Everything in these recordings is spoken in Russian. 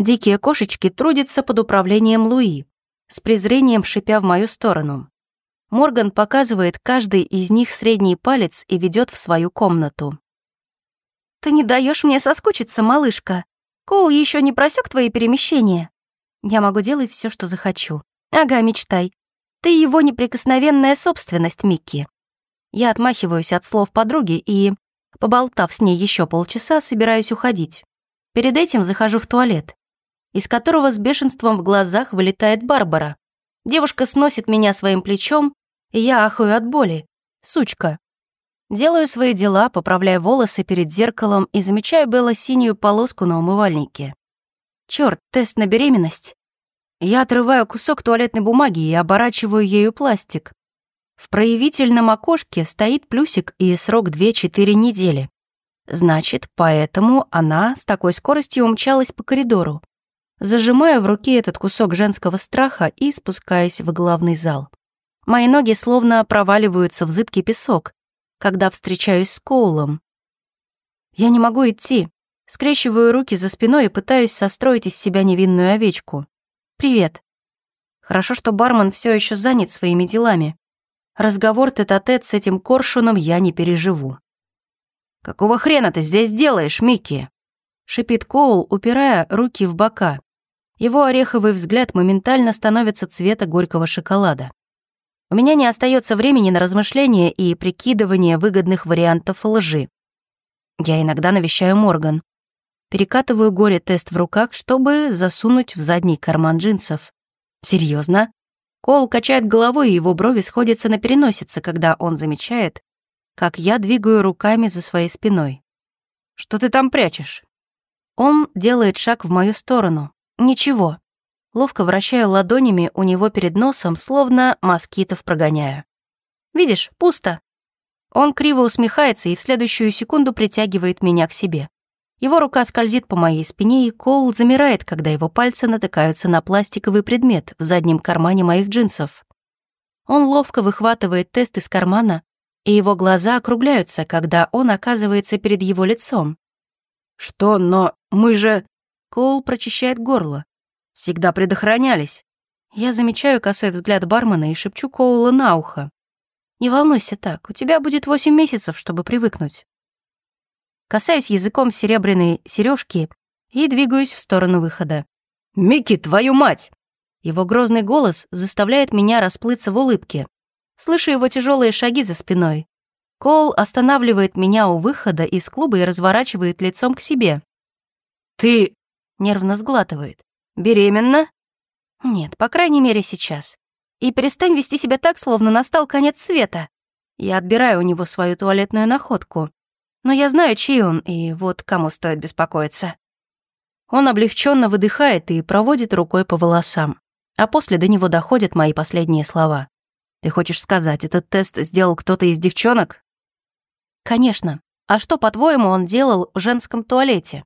Дикие кошечки трудятся под управлением Луи, с презрением шипя в мою сторону. Морган показывает каждый из них средний палец и ведет в свою комнату. «Ты не даешь мне соскучиться, малышка. Коул еще не просек твои перемещения. Я могу делать все, что захочу. Ага, мечтай. Ты его неприкосновенная собственность, Микки». Я отмахиваюсь от слов подруги и, поболтав с ней еще полчаса, собираюсь уходить. Перед этим захожу в туалет, из которого с бешенством в глазах вылетает Барбара. Девушка сносит меня своим плечом, и я ахаю от боли. Сучка. Делаю свои дела, поправляя волосы перед зеркалом и замечаю бело-синюю полоску на умывальнике. Черт, тест на беременность. Я отрываю кусок туалетной бумаги и оборачиваю ею пластик. В проявительном окошке стоит плюсик и срок 2-4 недели. Значит, поэтому она с такой скоростью умчалась по коридору. Зажимаю в руке этот кусок женского страха и спускаюсь в главный зал. Мои ноги словно проваливаются в зыбкий песок, когда встречаюсь с Коулом. Я не могу идти. Скрещиваю руки за спиной и пытаюсь состроить из себя невинную овечку. «Привет». Хорошо, что бармен все еще занят своими делами. Разговор тет-а-тет -тет с этим коршуном я не переживу. «Какого хрена ты здесь делаешь, Микки?» шипит Коул, упирая руки в бока. Его ореховый взгляд моментально становится цвета горького шоколада. У меня не остается времени на размышления и прикидывание выгодных вариантов лжи. Я иногда навещаю Морган. Перекатываю горе-тест в руках, чтобы засунуть в задний карман джинсов. Серьезно? Кол качает головой, и его брови сходятся на переносице, когда он замечает, как я двигаю руками за своей спиной. «Что ты там прячешь?» Он делает шаг в мою сторону. «Ничего ловко вращаю ладонями у него перед носом, словно москитов прогоняю. «Видишь, пусто». Он криво усмехается и в следующую секунду притягивает меня к себе. Его рука скользит по моей спине, и Коул замирает, когда его пальцы натыкаются на пластиковый предмет в заднем кармане моих джинсов. Он ловко выхватывает тест из кармана, и его глаза округляются, когда он оказывается перед его лицом. «Что, но мы же...» Коул прочищает горло. Всегда предохранялись. Я замечаю косой взгляд бармена и шепчу Коула на ухо. «Не волнуйся так, у тебя будет восемь месяцев, чтобы привыкнуть». Касаюсь языком серебряной сережки и двигаюсь в сторону выхода. «Микки, твою мать!» Его грозный голос заставляет меня расплыться в улыбке. Слышу его тяжелые шаги за спиной. Коул останавливает меня у выхода из клуба и разворачивает лицом к себе. «Ты...» — нервно сглатывает. Беременна? Нет, по крайней мере, сейчас. И перестань вести себя так, словно настал конец света. Я отбираю у него свою туалетную находку. Но я знаю, чей он, и вот кому стоит беспокоиться. Он облегченно выдыхает и проводит рукой по волосам. А после до него доходят мои последние слова. «Ты хочешь сказать, этот тест сделал кто-то из девчонок?» «Конечно. А что, по-твоему, он делал в женском туалете?»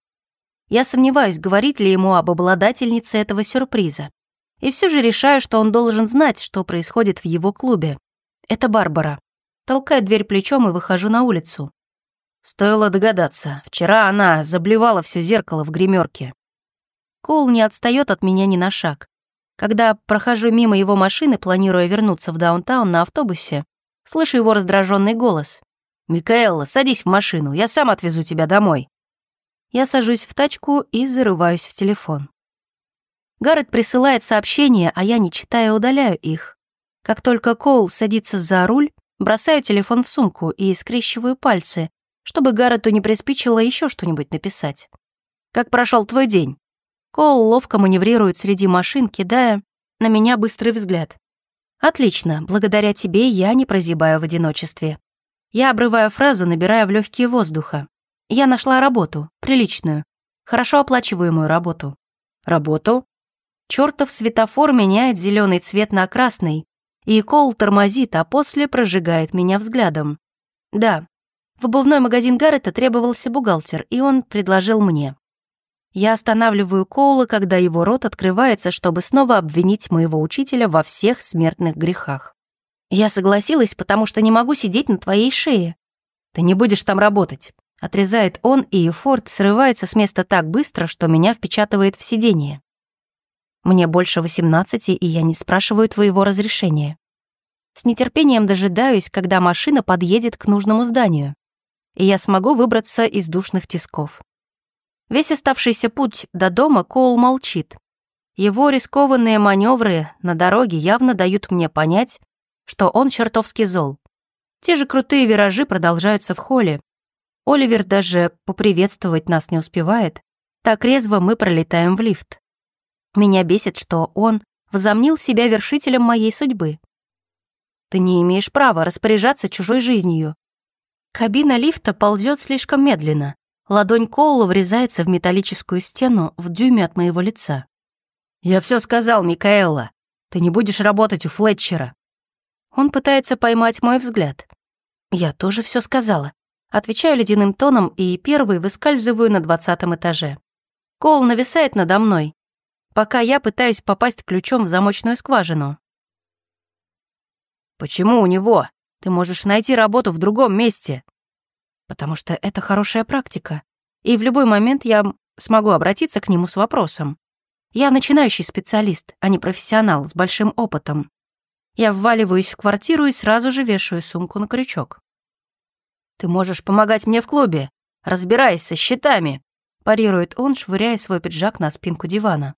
Я сомневаюсь, говорить ли ему об обладательнице этого сюрприза. И все же решаю, что он должен знать, что происходит в его клубе. Это Барбара. Толкаю дверь плечом и выхожу на улицу. Стоило догадаться. Вчера она заблевала все зеркало в гримерке. Коул не отстает от меня ни на шаг. Когда прохожу мимо его машины, планируя вернуться в даунтаун на автобусе, слышу его раздраженный голос. «Микаэла, садись в машину, я сам отвезу тебя домой». Я сажусь в тачку и зарываюсь в телефон. Гаррет присылает сообщения, а я, не читая, удаляю их. Как только Коул садится за руль, бросаю телефон в сумку и скрещиваю пальцы, чтобы Гаррету не приспичило еще что-нибудь написать. «Как прошел твой день?» Коул ловко маневрирует среди машин, кидая на меня быстрый взгляд. «Отлично, благодаря тебе я не прозябаю в одиночестве». Я обрываю фразу, набирая в легкие воздуха. Я нашла работу, приличную, хорошо оплачиваемую работу. Работу? Чёртов светофор меняет зеленый цвет на красный, и Кол тормозит, а после прожигает меня взглядом. Да, в обувной магазин Гаррета требовался бухгалтер, и он предложил мне. Я останавливаю Коула, когда его рот открывается, чтобы снова обвинить моего учителя во всех смертных грехах. Я согласилась, потому что не могу сидеть на твоей шее. Ты не будешь там работать. Отрезает он, и Форд срывается с места так быстро, что меня впечатывает в сиденье. Мне больше 18, и я не спрашиваю твоего разрешения. С нетерпением дожидаюсь, когда машина подъедет к нужному зданию, и я смогу выбраться из душных тисков. Весь оставшийся путь до дома Коул молчит. Его рискованные маневры на дороге явно дают мне понять, что он чертовски зол. Те же крутые виражи продолжаются в холле, Оливер даже поприветствовать нас не успевает. Так резво мы пролетаем в лифт. Меня бесит, что он возомнил себя вершителем моей судьбы. Ты не имеешь права распоряжаться чужой жизнью. Кабина лифта ползет слишком медленно. Ладонь Коула врезается в металлическую стену в дюйме от моего лица. «Я все сказал, Микаэла. Ты не будешь работать у Флетчера». Он пытается поймать мой взгляд. Я тоже все сказала. Отвечаю ледяным тоном и первый выскальзываю на двадцатом этаже. Кол нависает надо мной, пока я пытаюсь попасть ключом в замочную скважину. «Почему у него? Ты можешь найти работу в другом месте». «Потому что это хорошая практика, и в любой момент я смогу обратиться к нему с вопросом. Я начинающий специалист, а не профессионал с большим опытом. Я вваливаюсь в квартиру и сразу же вешаю сумку на крючок. «Ты можешь помогать мне в клубе. Разбирайся с счетами», — парирует он, швыряя свой пиджак на спинку дивана.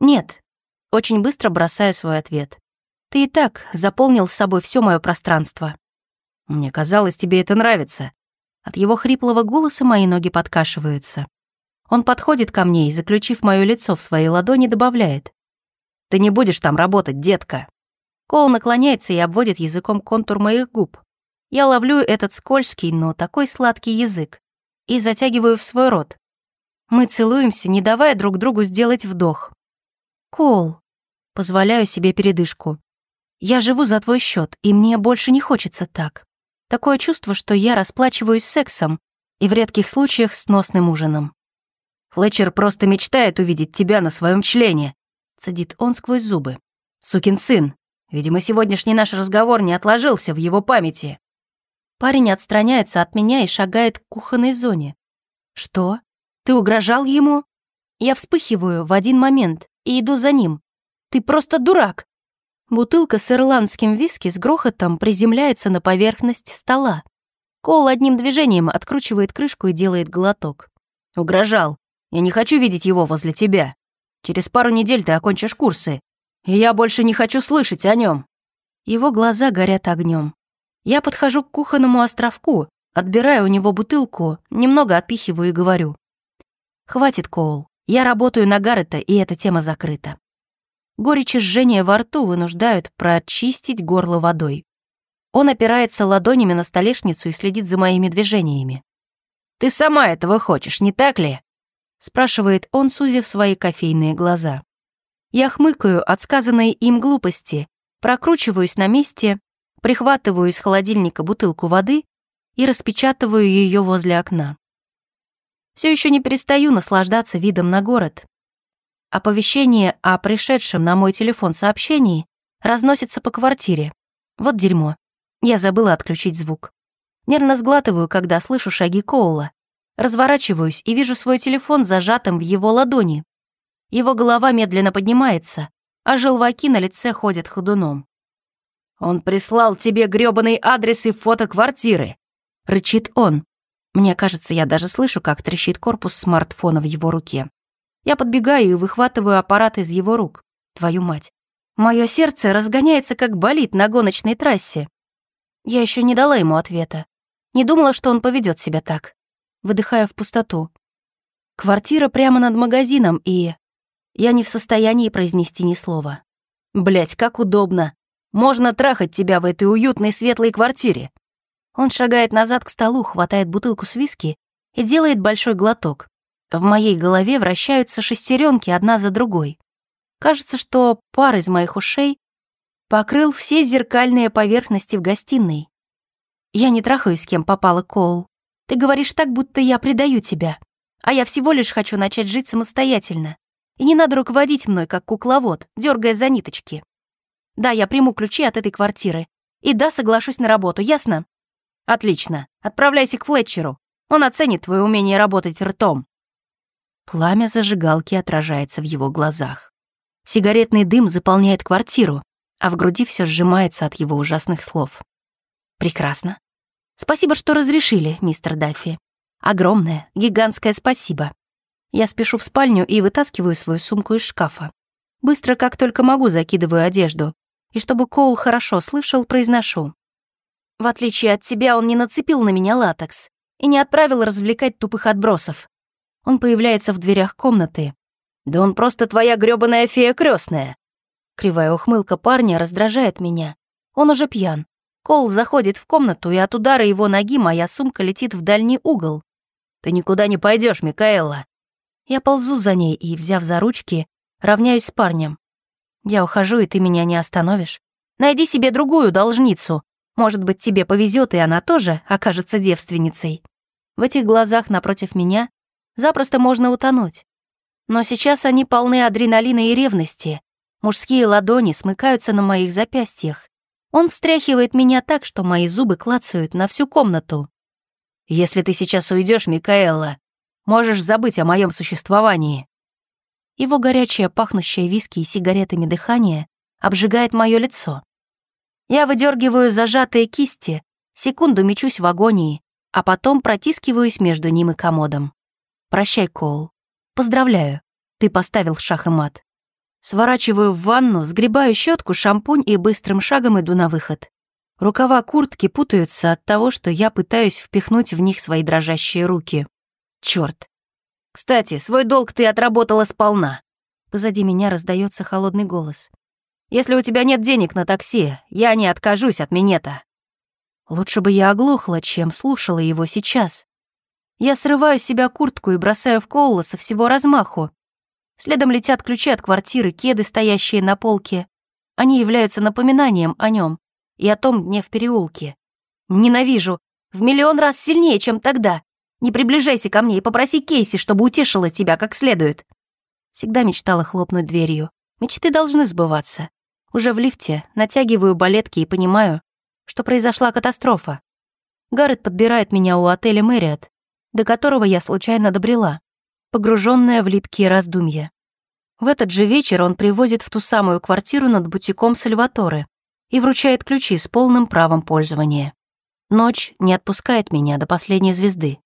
«Нет», — очень быстро бросаю свой ответ. «Ты и так заполнил с собой все мое пространство». «Мне казалось, тебе это нравится». От его хриплого голоса мои ноги подкашиваются. Он подходит ко мне и, заключив мое лицо в своей ладони, добавляет. «Ты не будешь там работать, детка». Кол наклоняется и обводит языком контур моих губ. Я ловлю этот скользкий, но такой сладкий язык и затягиваю в свой рот. Мы целуемся, не давая друг другу сделать вдох. «Кол», — позволяю себе передышку. «Я живу за твой счет, и мне больше не хочется так. Такое чувство, что я расплачиваюсь сексом и в редких случаях сносным ужином». «Флетчер просто мечтает увидеть тебя на своем члене», — цедит он сквозь зубы. «Сукин сын, видимо, сегодняшний наш разговор не отложился в его памяти». Парень отстраняется от меня и шагает к кухонной зоне. «Что? Ты угрожал ему?» Я вспыхиваю в один момент и иду за ним. «Ты просто дурак!» Бутылка с ирландским виски с грохотом приземляется на поверхность стола. Кол одним движением откручивает крышку и делает глоток. «Угрожал. Я не хочу видеть его возле тебя. Через пару недель ты окончишь курсы, и я больше не хочу слышать о нем. Его глаза горят огнем. Я подхожу к кухонному островку, отбираю у него бутылку, немного отпихиваю и говорю. «Хватит, Коул, я работаю на Гаррета, и эта тема закрыта». Горечь и жжение во рту вынуждают прочистить горло водой. Он опирается ладонями на столешницу и следит за моими движениями. «Ты сама этого хочешь, не так ли?» спрашивает он, сузив свои кофейные глаза. Я хмыкаю от сказанной им глупости, прокручиваюсь на месте прихватываю из холодильника бутылку воды и распечатываю ее возле окна. Все еще не перестаю наслаждаться видом на город. Оповещение о пришедшем на мой телефон сообщении разносится по квартире. Вот дерьмо. Я забыла отключить звук. Нервно сглатываю, когда слышу шаги Коула. Разворачиваюсь и вижу свой телефон зажатым в его ладони. Его голова медленно поднимается, а желваки на лице ходят ходуном. «Он прислал тебе грёбаный адрес и фото квартиры!» — рычит он. Мне кажется, я даже слышу, как трещит корпус смартфона в его руке. Я подбегаю и выхватываю аппарат из его рук. Твою мать. Мое сердце разгоняется, как болит на гоночной трассе. Я еще не дала ему ответа. Не думала, что он поведет себя так. Выдыхая в пустоту. Квартира прямо над магазином, и... Я не в состоянии произнести ни слова. Блять, как удобно. Можно трахать тебя в этой уютной светлой квартире». Он шагает назад к столу, хватает бутылку с виски и делает большой глоток. В моей голове вращаются шестеренки одна за другой. Кажется, что пар из моих ушей покрыл все зеркальные поверхности в гостиной. Я не трахаюсь с кем попала, Коул. Ты говоришь так, будто я предаю тебя. А я всего лишь хочу начать жить самостоятельно. И не надо руководить мной, как кукловод, дергая за ниточки. Да, я приму ключи от этой квартиры. И да, соглашусь на работу, ясно? Отлично. Отправляйся к Флетчеру. Он оценит твое умение работать ртом». Пламя зажигалки отражается в его глазах. Сигаретный дым заполняет квартиру, а в груди все сжимается от его ужасных слов. «Прекрасно. Спасибо, что разрешили, мистер Даффи. Огромное, гигантское спасибо. Я спешу в спальню и вытаскиваю свою сумку из шкафа. Быстро, как только могу, закидываю одежду. И чтобы Коул хорошо слышал, произношу. В отличие от тебя, он не нацепил на меня латекс и не отправил развлекать тупых отбросов. Он появляется в дверях комнаты. «Да он просто твоя грёбаная фея крестная. Кривая ухмылка парня раздражает меня. Он уже пьян. Кол заходит в комнату, и от удара его ноги моя сумка летит в дальний угол. «Ты никуда не пойдешь, Микаэла!» Я ползу за ней и, взяв за ручки, равняюсь с парнем. «Я ухожу, и ты меня не остановишь. Найди себе другую должницу. Может быть, тебе повезет, и она тоже окажется девственницей. В этих глазах напротив меня запросто можно утонуть. Но сейчас они полны адреналина и ревности. Мужские ладони смыкаются на моих запястьях. Он встряхивает меня так, что мои зубы клацают на всю комнату. «Если ты сейчас уйдешь, Микаэла, можешь забыть о моем существовании». Его горячее, пахнущее виски и сигаретами дыхание обжигает мое лицо. Я выдергиваю зажатые кисти, секунду мечусь в агонии, а потом протискиваюсь между ним и комодом. «Прощай, Коул. Поздравляю, ты поставил шах и мат». Сворачиваю в ванну, сгребаю щетку, шампунь и быстрым шагом иду на выход. Рукава куртки путаются от того, что я пытаюсь впихнуть в них свои дрожащие руки. Черт. Кстати, свой долг ты отработала сполна. Позади меня раздается холодный голос. Если у тебя нет денег на такси, я не откажусь от минета. Лучше бы я оглохла, чем слушала его сейчас. Я срываю с себя куртку и бросаю в Коула со всего размаху. Следом летят ключи от квартиры, кеды, стоящие на полке. Они являются напоминанием о нем и о том дне в переулке. Ненавижу. В миллион раз сильнее, чем тогда. Не приближайся ко мне и попроси Кейси, чтобы утешила тебя как следует. Всегда мечтала хлопнуть дверью. Мечты должны сбываться. Уже в лифте натягиваю балетки и понимаю, что произошла катастрофа. Гаррет подбирает меня у отеля Мэриот, до которого я случайно добрела погруженная в липкие раздумья. В этот же вечер он привозит в ту самую квартиру над бутиком Сальваторе и вручает ключи с полным правом пользования. Ночь не отпускает меня до последней звезды.